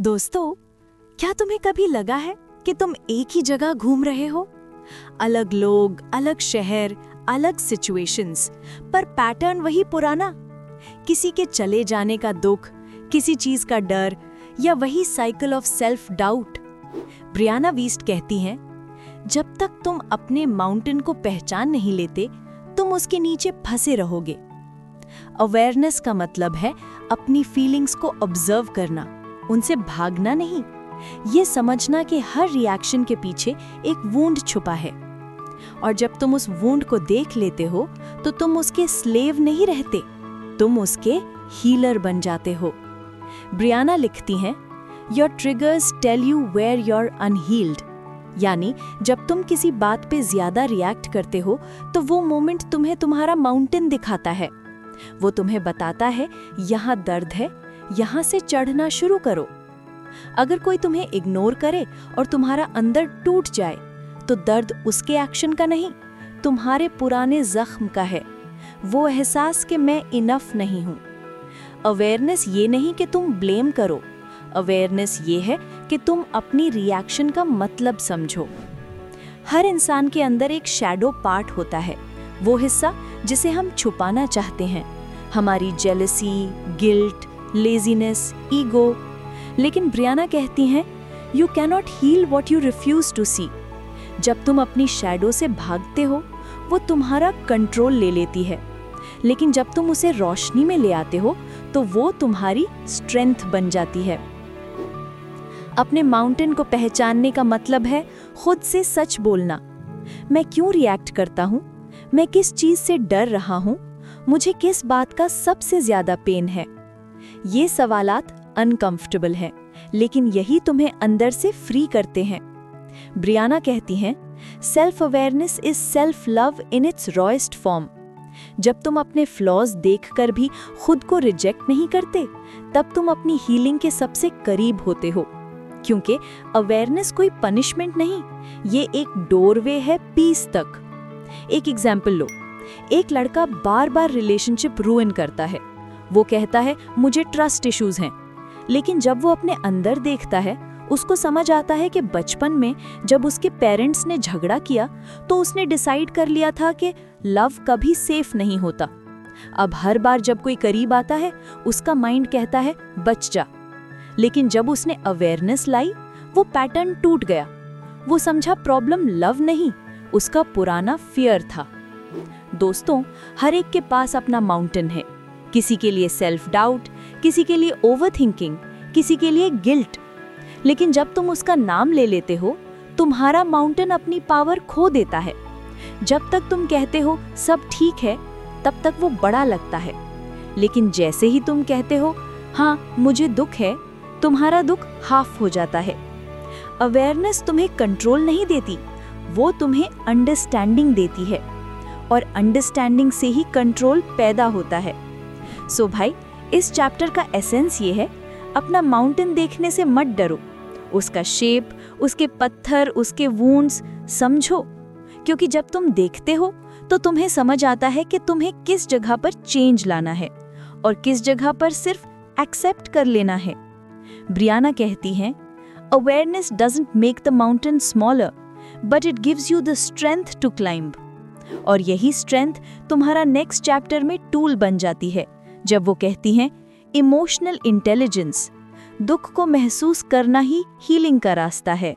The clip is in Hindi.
दोस्तों, क्या तुम्हें कभी लगा है कि तुम एक ही जगह घूम रहे हो? अलग लोग, अलग शहर, अलग सिचुएशंस पर पैटर्न वही पुराना। किसी के चले जाने का दुख, किसी चीज़ का डर, या वही cycle of self doubt Briana Wiest कहती हैं, जब तक तुम अपने माउंटेन को पहचान नहीं लेते, तुम उसके नीचे फंसे रहोगे। अवेयरनेस का मतलब है अपनी फीलिंग्स को ऑब्ज़र्व करना। उनसे भागना नहीं। ये समझना कि हर रिएक्शन के पीछे एक वूंड छुपा है। और जब तुम उस वूंड को देख लेते हो तो तुम उसके स्लेव नहीं रहते। तुम उसके हीलर बन जाते हो। ब्रियाना लिखती हैं your triggers tell you where your unhealed यानी, जब तुम किसी बात पे ज़्यादा रिएक्ट करते हो तो वो मोमेंट तुम्हें तुम्हारा माउंटेन दिखाता है। वो तुम्हें बताता है, यहाँ दर्द है यहाँ से चढ़ना शुरू करो। अगर कोई तुम्हें इग्नोर करे और तुम्हारा अंदर टूट जाए तो दर्द उसके एक्शन का नहीं, तुम्हारे पुराने जख्म का है। वो एहसास कि मैं इनफ नहीं हूँ। अवेयरनेस ये नहीं कि तुम ब्लेम करो। अवेयरनेस ये है कि तुम अपनी रिएक्शन का मतलब समझो। हर इंसान के अंदर एक शैडो पार्ट होता है। वो हिस्सा जिसे हम छुपाना चाहते हैं। हमारी जेलसी गिल्ट लेजीनेस ईगो लेकिन ब्रियाना कहती हैं you cannot heal what you refuse to see जब तुम अपनी शेडो से भागते हो, वो तुम्हारा कंट्रोल ले लेती है। लेकिन जब तुम उसे रोशनी में ले आते हो तो वो तुम्हारी स्ट्रेंथ बन जाती है। अपने माउंटेन को पहचानने का मतलब है खुद से सच बोलना। मैं क्यों रिएक्ट करता हूँ? मैं किस चीज़ से डर रहा हूँ? मुझे किस बात का सबसे ज़्यादा पेन है? ये सवालात अनकंफर्टेबल हैं, लेकिन यही तुम्हें अंदर से फ्री करते हैं। ब्रियाना कहती हैं self awareness is self love in its rawest form जब तुम अपने फ्लॉज देखकर भी खुद को रिजेक्ट नहीं करते, तब तुम अपनी हीलिंग के सबसे करीब होते हो। क्योंकि अवेयरनेस कोई पनिशमेंट नहीं, ये एक डोरवे है पीस तक। एक एग्ज़ाम्पल लो, एक लड़का बार बार रिलेशनशिप रूइन करता है। वो कहता है, मुझे ट्रस्ट इश्यूज़ हैं। लेकिन जब वो अपने अंदर देखता है, उसको समझ आता है कि बचपन में जब उसके पेरेंट्स ने झगड़ा किया तो उसने डिसाइड कर लिया था कि लव कभी सेफ़ नहीं होता। अब हर बार जब कोई करीब आता है, उसका माइंड कहता है, बच जा। लेकिन जब उसने अवेयरनेस लाई, वो पैटर्न टूट गया। वो समझा प्रॉब्लम लव नहीं, उसका पुराना फियर था। दोस्तों, हर एक के पास अपना माउंटेन है। किसी के लिए सेल्फ डाउट किसी के लिए ओवर थिंकिंग किसी के लिए गिल्ट लेकिन जब तुम उसका नाम ले लेते हो, तुम्हारा माउंटेन अपनी पावर खो देता है. जब तक तुम कहते हो सब ठीक है, तब तक वो बड़ा लगता है. लेकिन जैसे ही तुम कहते हो हाँ मुझे दुख है, तुम्हारा दुख हाफ़ हो जाता है. अवेयरनेस तुम्हें कंट्रोल नहीं देती, वो तुम्हें अंडरस्टैंडिंग देती है. और अंडरस्टैंडिंग से ही कंट्रोल पैदा होता है. सो भाई इस चैप्टर का एसेंस ये है, अपना माउंटेन देखने से मत डरो। उसका शेप उसके पत्थर, उसके वूंड्स समझो। क्योंकि जब तुम देखते हो तो तुम्हें समझ आता है कि तुम्हें किस जगह पर चेंज लाना है और किस जगह पर सिर्फ़ एक्सेप्ट कर लेना है। ब्रियाना कहती हैं awareness doesn't make the mountain smaller but it gives you the strength to climb और यही स्ट्रेंथ तुम्हारा नेक्स्ट चैप्टर में टूल बन जाती है। जब वो कहती हैं, इमोशनल इंटेलिजेंस, दुख को महसूस करना ही हीलिंग का रास्ता है।